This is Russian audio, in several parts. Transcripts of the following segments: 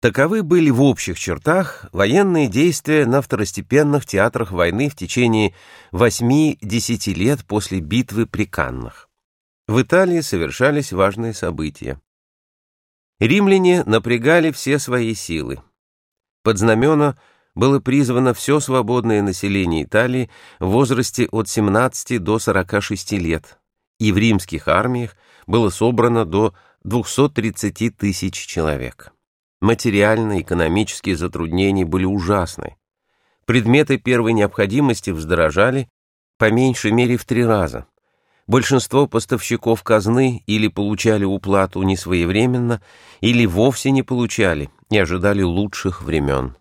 Таковы были в общих чертах военные действия на второстепенных театрах войны в течение 8-10 лет после битвы при Каннах. В Италии совершались важные события. Римляне напрягали все свои силы. Под знамена было призвано все свободное население Италии в возрасте от 17 до 46 лет, и в римских армиях было собрано до 230 тысяч человек. Материально-экономические затруднения были ужасны. Предметы первой необходимости вздорожали по меньшей мере в три раза. Большинство поставщиков казны или получали уплату несвоевременно, или вовсе не получали и ожидали лучших времен.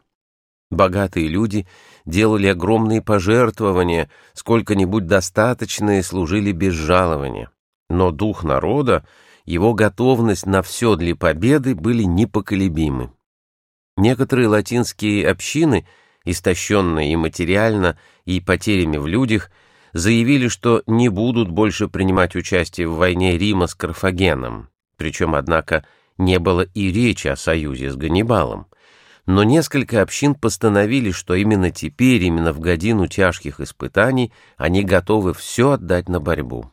Богатые люди делали огромные пожертвования, сколько-нибудь достаточные служили без жалования. Но дух народа его готовность на все для победы были непоколебимы. Некоторые латинские общины, истощенные и материально, и потерями в людях, заявили, что не будут больше принимать участие в войне Рима с Карфагеном, причем, однако, не было и речи о союзе с Ганнибалом. Но несколько общин постановили, что именно теперь, именно в годину тяжких испытаний, они готовы все отдать на борьбу.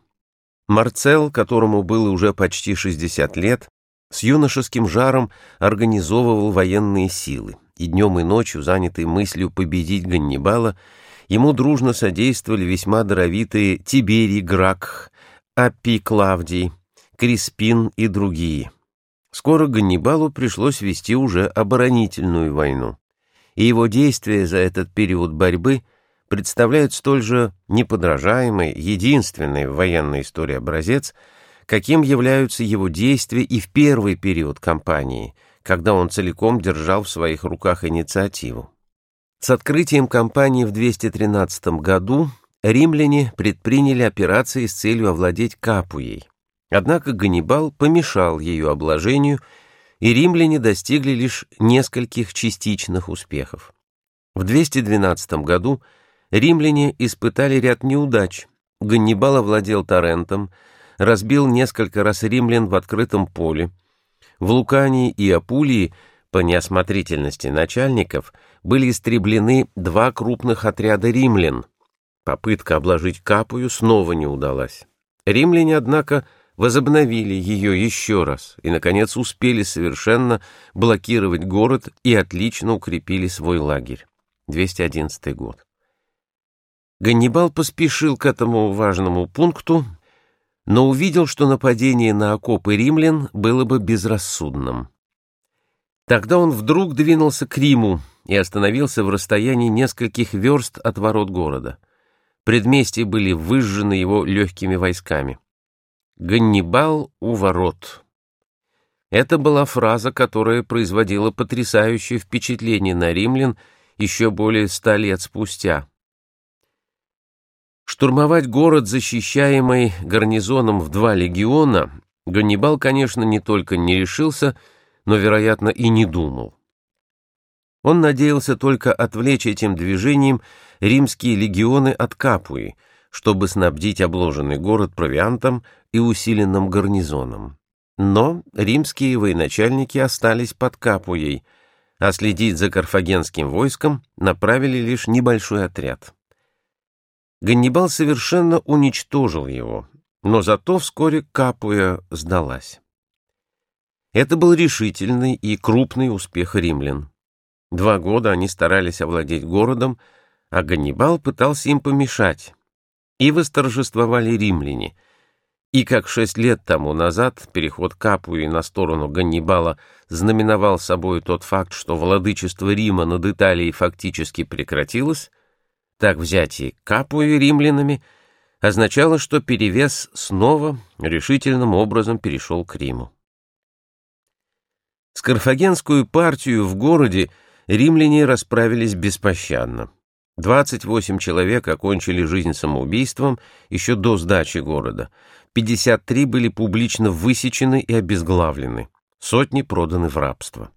Марцел, которому было уже почти 60 лет, с юношеским жаром организовывал военные силы, и днем и ночью, занятый мыслью победить Ганнибала, ему дружно содействовали весьма даровитые Тиберий Гракх, Аппий Клавдий, Криспин и другие. Скоро Ганнибалу пришлось вести уже оборонительную войну, и его действия за этот период борьбы – представляют столь же неподражаемый, единственный в военной истории образец, каким являются его действия и в первый период кампании, когда он целиком держал в своих руках инициативу. С открытием кампании в 213 году римляне предприняли операции с целью овладеть Капуей. Однако Ганнибал помешал ее обложению, и римляне достигли лишь нескольких частичных успехов. В 212 году Римляне испытали ряд неудач. Ганнибал овладел Тарентом, разбил несколько раз римлян в открытом поле. В Лукании и Апулии по неосмотрительности начальников были истреблены два крупных отряда римлян. Попытка обложить Капую снова не удалась. Римляне, однако, возобновили ее еще раз и, наконец, успели совершенно блокировать город и отлично укрепили свой лагерь. 211 год. Ганнибал поспешил к этому важному пункту, но увидел, что нападение на окопы римлян было бы безрассудным. Тогда он вдруг двинулся к Риму и остановился в расстоянии нескольких верст от ворот города. Предместья были выжжены его легкими войсками. «Ганнибал у ворот». Это была фраза, которая производила потрясающее впечатление на римлян еще более ста лет спустя. Штурмовать город, защищаемый гарнизоном в два легиона, Ганнибал, конечно, не только не решился, но, вероятно, и не думал. Он надеялся только отвлечь этим движением римские легионы от Капуи, чтобы снабдить обложенный город провиантом и усиленным гарнизоном. Но римские военачальники остались под Капуей, а следить за карфагенским войском направили лишь небольшой отряд. Ганнибал совершенно уничтожил его, но зато вскоре Капуя сдалась. Это был решительный и крупный успех римлян. Два года они старались овладеть городом, а Ганнибал пытался им помешать. И восторжествовали римляне. И как шесть лет тому назад переход Капуи на сторону Ганнибала знаменовал собой тот факт, что владычество Рима над Италией фактически прекратилось, так взятие Капуи римлянами означало, что перевес снова решительным образом перешел к Риму. С карфагенскую партию в городе римляне расправились беспощадно. 28 человек окончили жизнь самоубийством еще до сдачи города, 53 были публично высечены и обезглавлены, сотни проданы в рабство.